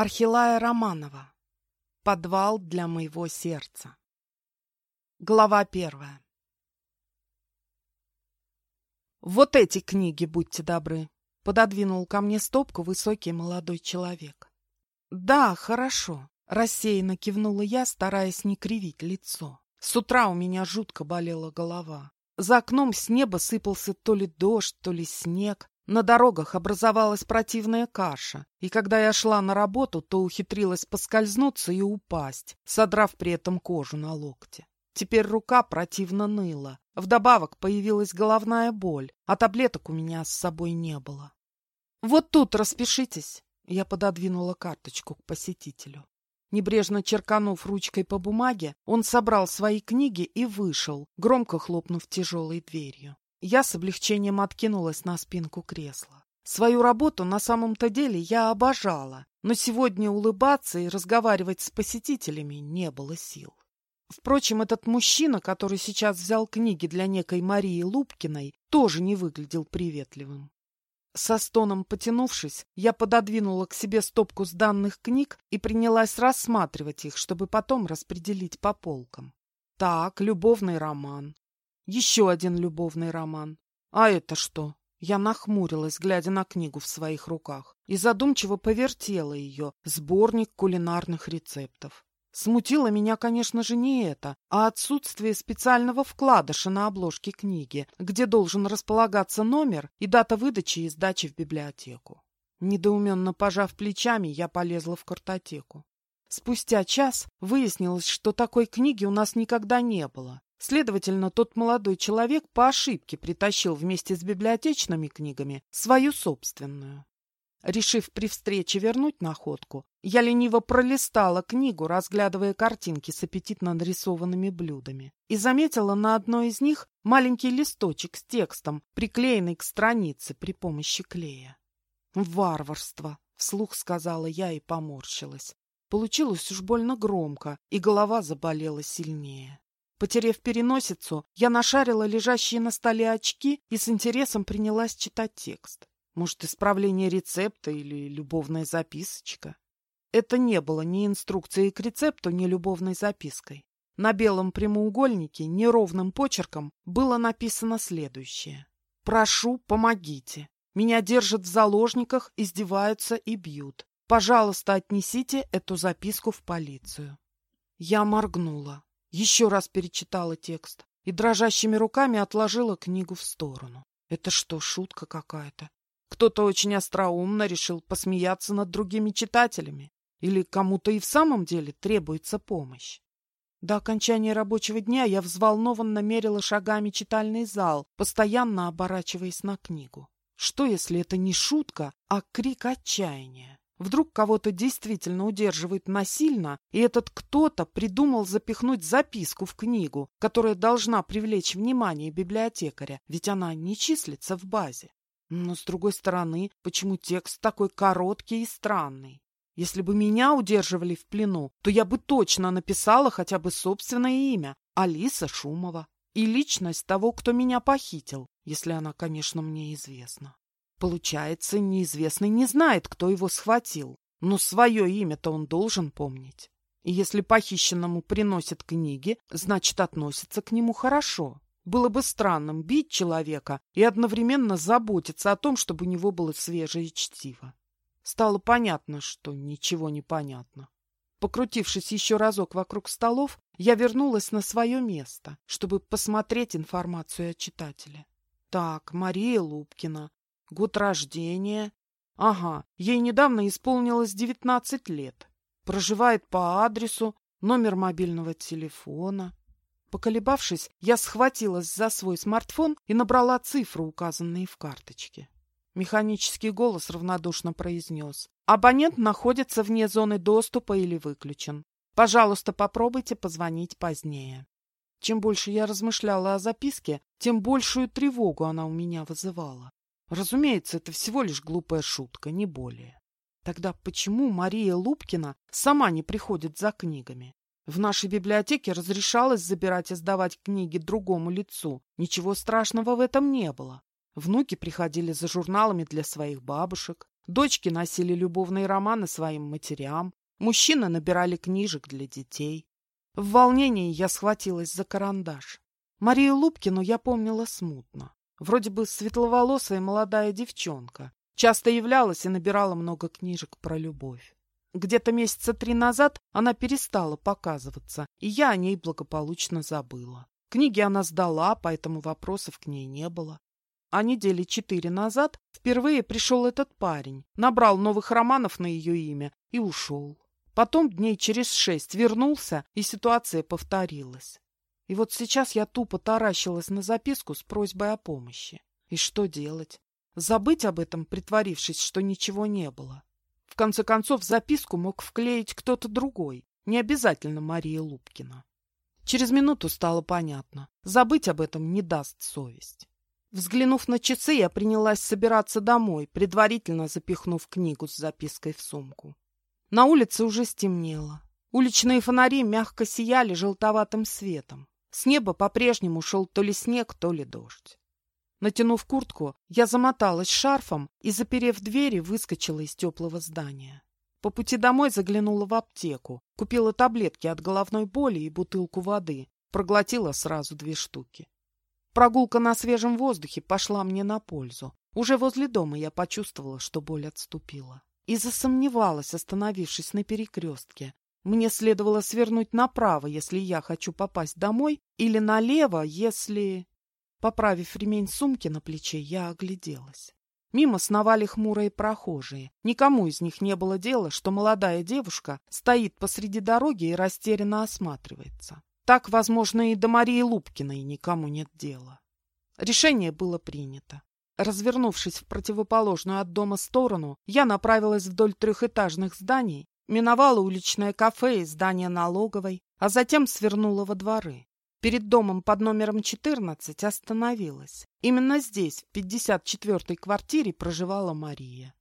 Архилая Романова. Подвал для моего сердца. Глава первая. Вот эти книги, будьте добры. Пододвинул ко мне стопку высокий молодой человек. Да, хорошо. Рассеянно кивнула я, стараясь не кривить лицо. С утра у меня жутко болела голова. За окном с неба сыпался то ли дождь, то ли снег, на дорогах образовалась противная каша, и когда я шла на работу, то ухитрилась поскользнуться и упасть, содрав при этом кожу на локте. Теперь рука противно ныла. Вдобавок появилась головная боль, а таблеток у меня с собой не было. «Вот тут распишитесь!» Я пододвинула карточку к посетителю. Небрежно черканув ручкой по бумаге, он собрал свои книги и вышел, громко хлопнув тяжелой дверью. Я с облегчением откинулась на спинку кресла. Свою работу на самом-то деле я обожала, но сегодня улыбаться и разговаривать с посетителями не было сил. Впрочем, этот мужчина, который сейчас взял книги для некой Марии Лубкиной, тоже не выглядел приветливым. Со стоном потянувшись, я пододвинула к себе стопку сданных книг и принялась рассматривать их, чтобы потом распределить по полкам. Так, любовный роман, еще один любовный роман. А это что? Я нахмурилась, глядя на книгу в своих руках, и задумчиво повертела ее, сборник кулинарных рецептов. Смутило меня, конечно же, не это, а отсутствие специального вкладыша на обложке книги, где должен располагаться номер и дата выдачи и сдачи в библиотеку. Недоуменно пожав плечами, я полезла в картотеку. Спустя час выяснилось, что такой книги у нас никогда не было, Следовательно, тот молодой человек по ошибке притащил вместе с библиотечными книгами свою собственную. Решив при встрече вернуть находку, я лениво пролистала книгу, разглядывая картинки с аппетитно нарисованными блюдами, и заметила на одной из них маленький листочек с текстом, приклеенный к странице при помощи клея. «Варварство!» — вслух сказала я и поморщилась. Получилось уж больно громко, и голова заболела сильнее. Потерев переносицу, я нашарила лежащие на столе очки и с интересом принялась читать текст. Может, исправление рецепта или любовная записочка? Это не было ни инструкцией к рецепту, ни любовной запиской. На белом прямоугольнике неровным почерком было написано следующее. «Прошу, помогите. Меня держат в заложниках, издеваются и бьют. Пожалуйста, отнесите эту записку в полицию». Я моргнула. Еще раз перечитала текст и дрожащими руками отложила книгу в сторону. Это что, шутка какая-то? Кто-то очень остроумно решил посмеяться над другими читателями? Или кому-то и в самом деле требуется помощь? До окончания рабочего дня я взволнованно мерила шагами читальный зал, постоянно оборачиваясь на книгу. Что, если это не шутка, а крик отчаяния? Вдруг кого-то действительно удерживают насильно, и этот кто-то придумал запихнуть записку в книгу, которая должна привлечь внимание библиотекаря, ведь она не числится в базе. Но, с другой стороны, почему текст такой короткий и странный? Если бы меня удерживали в плену, то я бы точно написала хотя бы собственное имя – Алиса Шумова. И личность того, кто меня похитил, если она, конечно, мне известна. Получается, неизвестный не знает, кто его схватил, но свое имя-то он должен помнить. И если похищенному приносят книги, значит, относятся к нему хорошо. Было бы странным бить человека и одновременно заботиться о том, чтобы у него было свежее чтиво. Стало понятно, что ничего не понятно. Покрутившись еще разок вокруг столов, я вернулась на свое место, чтобы посмотреть информацию о читателе. Так, Мария Лубкина, Год рождения. Ага, ей недавно исполнилось девятнадцать лет. Проживает по адресу, номер мобильного телефона. Поколебавшись, я схватилась за свой смартфон и набрала цифры, указанные в карточке. Механический голос равнодушно произнес. Абонент находится вне зоны доступа или выключен. Пожалуйста, попробуйте позвонить позднее. Чем больше я размышляла о записке, тем большую тревогу она у меня вызывала. Разумеется, это всего лишь глупая шутка, не более. Тогда почему Мария Лубкина сама не приходит за книгами? В нашей библиотеке разрешалось забирать и сдавать книги другому лицу. Ничего страшного в этом не было. Внуки приходили за журналами для своих бабушек. Дочки носили любовные романы своим матерям, мужчины набирали книжек для детей. В волнении я схватилась за карандаш. Марию Лубкину я помнила смутно. Вроде бы светловолосая молодая девчонка. Часто являлась и набирала много книжек про любовь. Где-то месяца три назад она перестала показываться, и я о ней благополучно забыла. Книги она сдала, поэтому вопросов к ней не было. А недели четыре назад впервые пришел этот парень, набрал новых романов на ее имя и ушел. Потом дней через шесть вернулся, и ситуация повторилась. И вот сейчас я тупо таращилась на записку с просьбой о помощи. И что делать? Забыть об этом, притворившись, что ничего не было. В конце концов, записку мог вклеить кто-то другой, не обязательно Мария Лубкина. Через минуту стало понятно. Забыть об этом не даст совесть. Взглянув на часы, я принялась собираться домой, предварительно запихнув книгу с запиской в сумку. На улице уже стемнело. Уличные фонари мягко сияли желтоватым светом. С неба по-прежнему шел то ли снег, то ли дождь. Натянув куртку, я замоталась шарфом и, заперев двери, выскочила из теплого здания. По пути домой заглянула в аптеку, купила таблетки от головной боли и бутылку воды, проглотила сразу две штуки. Прогулка на свежем воздухе пошла мне на пользу. Уже возле дома я почувствовала, что боль отступила. И засомневалась, остановившись на перекрестке. Мне следовало свернуть направо, если я хочу попасть домой, или налево, если... Поправив ремень сумки на плече, я огляделась. Мимо сновали хмурые прохожие. Никому из них не было дела, что молодая девушка стоит посреди дороги и растерянно осматривается. Так, возможно, и до Марии Лубкиной никому нет дела. Решение было принято. Развернувшись в противоположную от дома сторону, я направилась вдоль трехэтажных зданий, миновала уличное кафе и здание налоговой, а затем свернула во дворы. Перед домом под номером 14 остановилась. Именно здесь, в 54-й квартире, проживала Мария.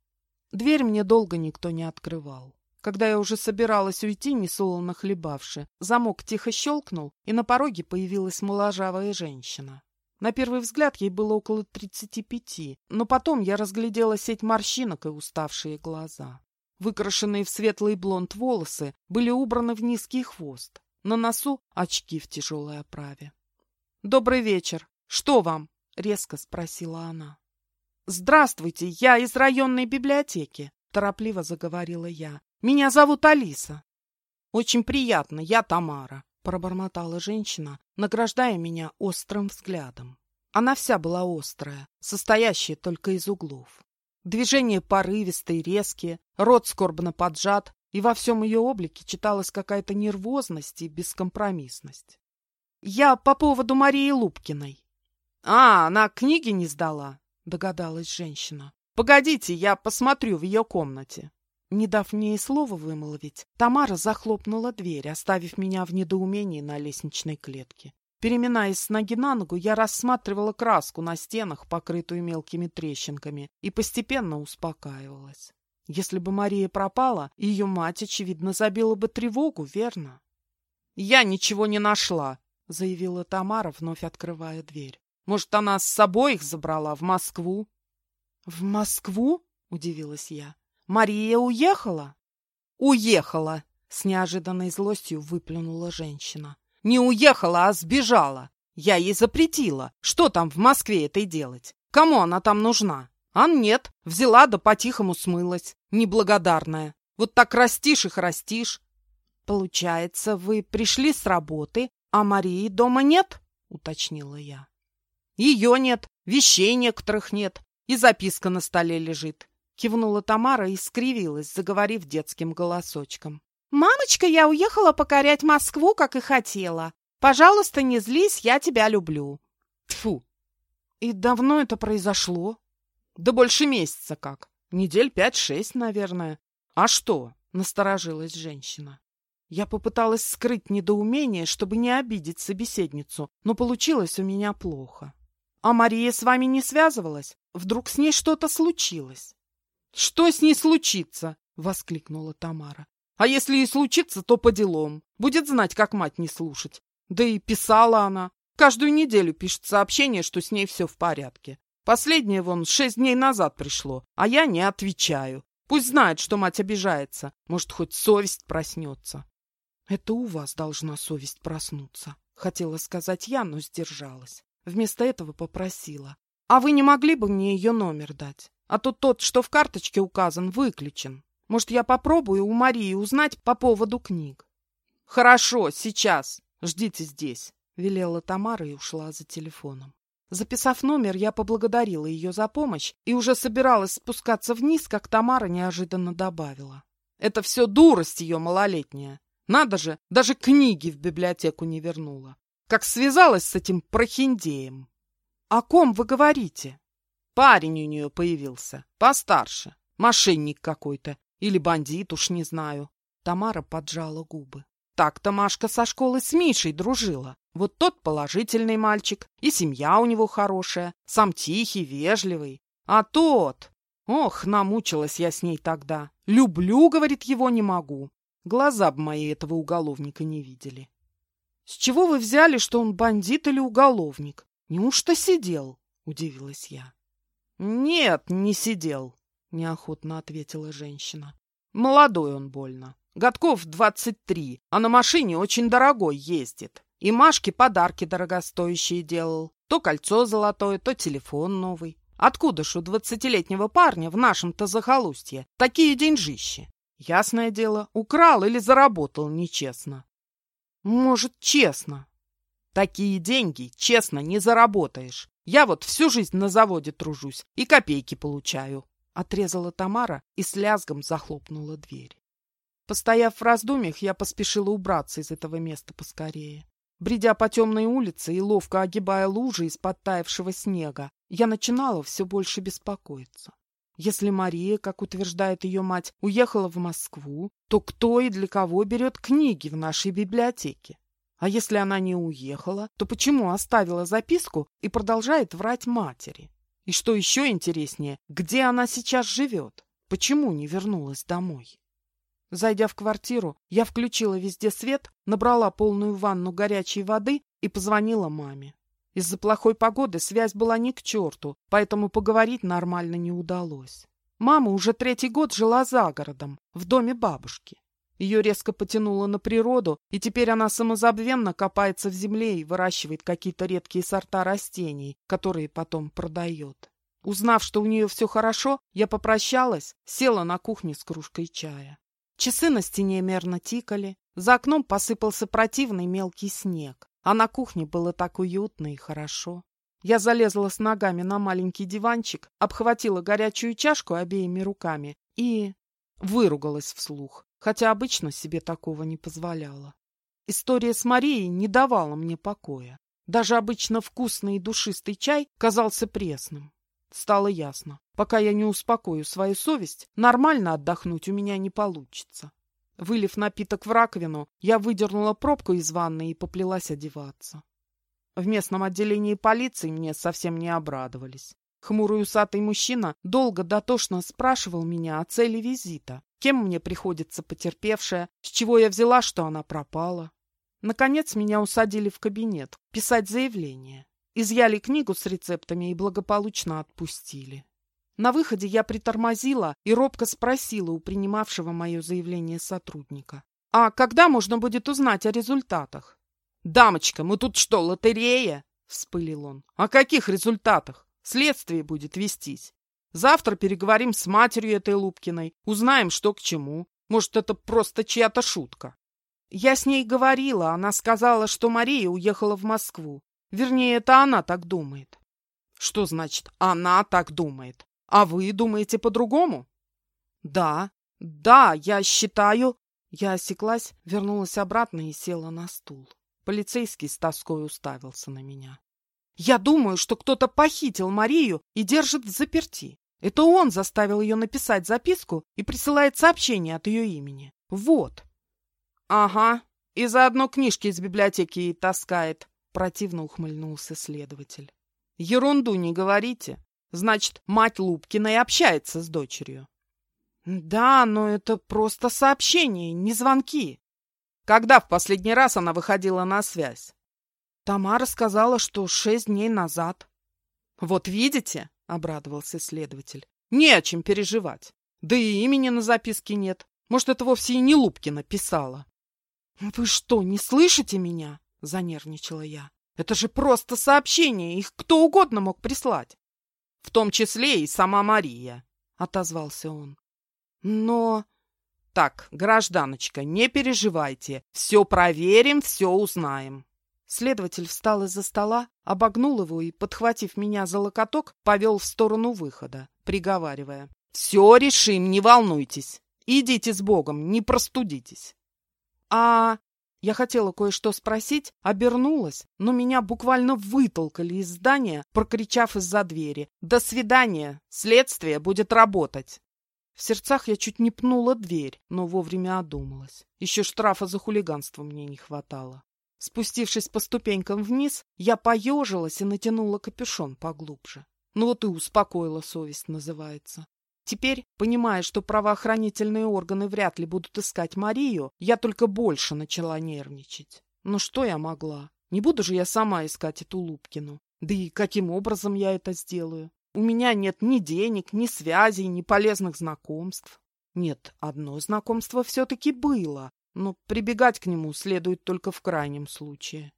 Дверь мне долго никто не открывал. Когда я уже собиралась уйти, несолоно хлебавши, замок тихо щелкнул, и на пороге появилась моложавая женщина. На первый взгляд ей было около тридцати пяти, но потом я разглядела сеть морщинок и уставшие глаза. Выкрашенные в светлый блонд волосы были убраны в низкий хвост. На носу очки в тяжелой оправе. «Добрый вечер. Что вам?» — резко спросила она. «Здравствуйте, я из районной библиотеки», — торопливо заговорила я. Меня зовут Алиса. Очень приятно, я Тамара, пробормотала женщина, награждая меня острым взглядом. Она вся была острая, состоящая только из углов. Движения порывистые, резкие, рот скорбно поджат, и во всем ее облике читалась какая-то нервозность и бескомпромиссность. «Я по поводу Марии Лубкиной». «А, она книги не сдала», — догадалась женщина. «Погодите, я посмотрю в ее комнате». Не дав мне и слова вымолвить, Тамара захлопнула дверь, оставив меня в недоумении на лестничной клетке. Переминаясь с ноги на ногу, я рассматривала краску на стенах, покрытую мелкими трещинками, и постепенно успокаивалась. Если бы Мария пропала, ее мать, очевидно, забила бы тревогу, верно? «Я ничего не нашла», — заявила Тамара, вновь открывая дверь. «Может, она с собой их забрала в Москву?» «В Москву?» — удивилась я. Мария уехала? Уехала, с неожиданной злостью выплюнула женщина. Не уехала, а сбежала. Я ей запретила. Что там в Москве этой делать? Кому она там нужна? А нет, взяла да по-тихому смылась. Неблагодарная. Вот так растишь их растишь. Получается, вы пришли с работы, а Марии дома нет? Уточнила я. Ее нет, вещей некоторых нет, и записка на столе лежит. Кивнула Тамара и скривилась, заговорив детским голосочком. «Мамочка, я уехала покорять Москву, как и хотела. Пожалуйста, не злись, я тебя люблю». Тфу. И давно это произошло? Да больше месяца как. Недель пять-шесть, наверное. А что? Насторожилась женщина. Я попыталась скрыть недоумение, чтобы не обидеть собеседницу, но получилось у меня плохо. А Мария с вами не связывалась? Вдруг с ней что-то случилось? «Что с ней случится?» — воскликнула Тамара. «А если и случится, то по делам. Будет знать, как мать не слушать. Да и писала она. Каждую неделю пишет сообщение, что с ней все в порядке. Последнее вон шесть дней назад пришло, а я не отвечаю. Пусть знает, что мать обижается. Может, хоть совесть проснется. Это у вас должна совесть проснуться. Хотела сказать я, но сдержалась. Вместо этого попросила. А вы не могли бы мне ее номер дать? А то тот, что в карточке указан, выключен. Может, я попробую у Марии узнать по поводу книг? Хорошо, сейчас. Ждите здесь, велела Тамара и ушла за телефоном. Записав номер, я поблагодарила ее за помощь и уже собиралась спускаться вниз, как Тамара неожиданно добавила. Это все дурость ее малолетняя. Надо же, даже книги в библиотеку не вернула. Как связалась с этим прохиндеем. — О ком вы говорите? Парень у нее появился, постарше. Мошенник какой-то. Или бандит, уж не знаю. Тамара поджала губы. Так-то Машка со школы с Мишей дружила. Вот тот положительный мальчик, и семья у него хорошая, сам тихий, вежливый. А тот... Ох, намучилась я с ней тогда. Люблю, говорит, его не могу. Глаза б мои этого уголовника не видели. С чего вы взяли, что он бандит или уголовник? Неужто сидел? Удивилась я. Нет, не сидел, неохотно ответила женщина. Молодой он больно. Годков двадцать три, а на машине очень дорогой ездит. И Машке подарки дорогостоящие делал. То кольцо золотое, то телефон новый. Откуда ж у двадцатилетнего парня в нашем-то захолустье такие деньжищи? Ясное дело, украл или заработал нечестно. Может, честно. Такие деньги честно не заработаешь. Я вот всю жизнь на заводе тружусь и копейки получаю. Отрезала Тамара и с лязгом захлопнула дверь. Постояв в раздумьях, я поспешила убраться из этого места поскорее. Бредя по темной улице и ловко огибая лужи из подтаявшего снега, я начинала все больше беспокоиться. Если Мария, как утверждает ее мать, уехала в Москву, то кто и для кого берет книги в нашей библиотеке? А если она не уехала, то почему оставила записку и продолжает врать матери? И что еще интереснее, где она сейчас живет? Почему не вернулась домой? Зайдя в квартиру, я включила везде свет, набрала полную ванну горячей воды и позвонила маме. Из-за плохой погоды связь была не к черту, поэтому поговорить нормально не удалось. Мама уже третий год жила за городом, в доме бабушки. Ее резко потянуло на природу, и теперь она самозабвенно копается в земле и выращивает какие-то редкие сорта растений, которые потом продает. Узнав, что у нее все хорошо, я попрощалась, села на кухне с кружкой чая. Часы на стене мерно тикали, за окном посыпался противный мелкий снег, а на кухне было так уютно и хорошо. Я залезла с ногами на маленький диванчик, обхватила горячую чашку обеими руками и выругалась вслух, хотя обычно себе такого не позволяла. История с Марией не давала мне покоя. Даже обычно вкусный и душистый чай казался пресным. Стало ясно. Пока я не успокою свою совесть, нормально отдохнуть у меня не получится. Вылив напиток в раковину, я выдернула пробку из ванны и поплелась одеваться. В местном отделении полиции мне совсем не обрадовались. Хмурый усатый мужчина долго дотошно спрашивал меня о цели визита, кем мне приходится потерпевшая, с чего я взяла, что она пропала. Наконец меня усадили в кабинет писать заявление. Изъяли книгу с рецептами и благополучно отпустили. На выходе я притормозила и робко спросила у принимавшего мое заявление сотрудника. «А когда можно будет узнать о результатах?» «Дамочка, мы тут что, лотерея?» — вспылил он. «О каких результатах? Следствие будет вестись. Завтра переговорим с матерью этой Лупкиной, узнаем, что к чему. Может, это просто чья-то шутка». Я с ней говорила, она сказала, что Мария уехала в Москву. Вернее, это она так думает. Что значит «она так думает»? А вы думаете по-другому? Да, да, я считаю... Я осеклась, вернулась обратно и села на стул. Полицейский с тоской уставился на меня. Я думаю, что кто-то похитил Марию и держит в заперти. Это он заставил ее написать записку и присылает сообщение от ее имени. Вот. Ага, и заодно книжки из библиотеки ей таскает. Противно ухмыльнулся следователь. Ерунду не говорите. Значит, мать Лубкина и общается с дочерью. Да, но это просто сообщение, не звонки. Когда в последний раз она выходила на связь? Тамара сказала, что шесть дней назад. Вот видите, — обрадовался следователь. «Не о чем переживать. Да и имени на записке нет. Может, это вовсе и не Лупкина писала». «Вы что, не слышите меня?» — занервничала я. «Это же просто сообщение, их кто угодно мог прислать». «В том числе и сама Мария», — отозвался он. «Но...» «Так, гражданочка, не переживайте. Все проверим, все узнаем». Следователь встал из-за стола, обогнул его и, подхватив меня за локоток, повел в сторону выхода, приговаривая. «Все решим, не волнуйтесь. Идите с Богом, не простудитесь». «А...» Я хотела кое-что спросить, обернулась, но меня буквально вытолкали из здания, прокричав из-за двери. «До свидания! Следствие будет работать!» В сердцах я чуть не пнула дверь, но вовремя одумалась. Еще штрафа за хулиганство мне не хватало. Спустившись по ступенькам вниз, я поежилась и натянула капюшон поглубже. Ну вот и успокоила совесть, называется. Теперь, понимая, что правоохранительные органы вряд ли будут искать Марию, я только больше начала нервничать. Но что я могла? Не буду же я сама искать эту Лупкину. Да и каким образом я это сделаю? У меня нет ни денег, ни связей, ни полезных знакомств. Нет, одно знакомство все-таки было, но прибегать к нему следует только в крайнем случае.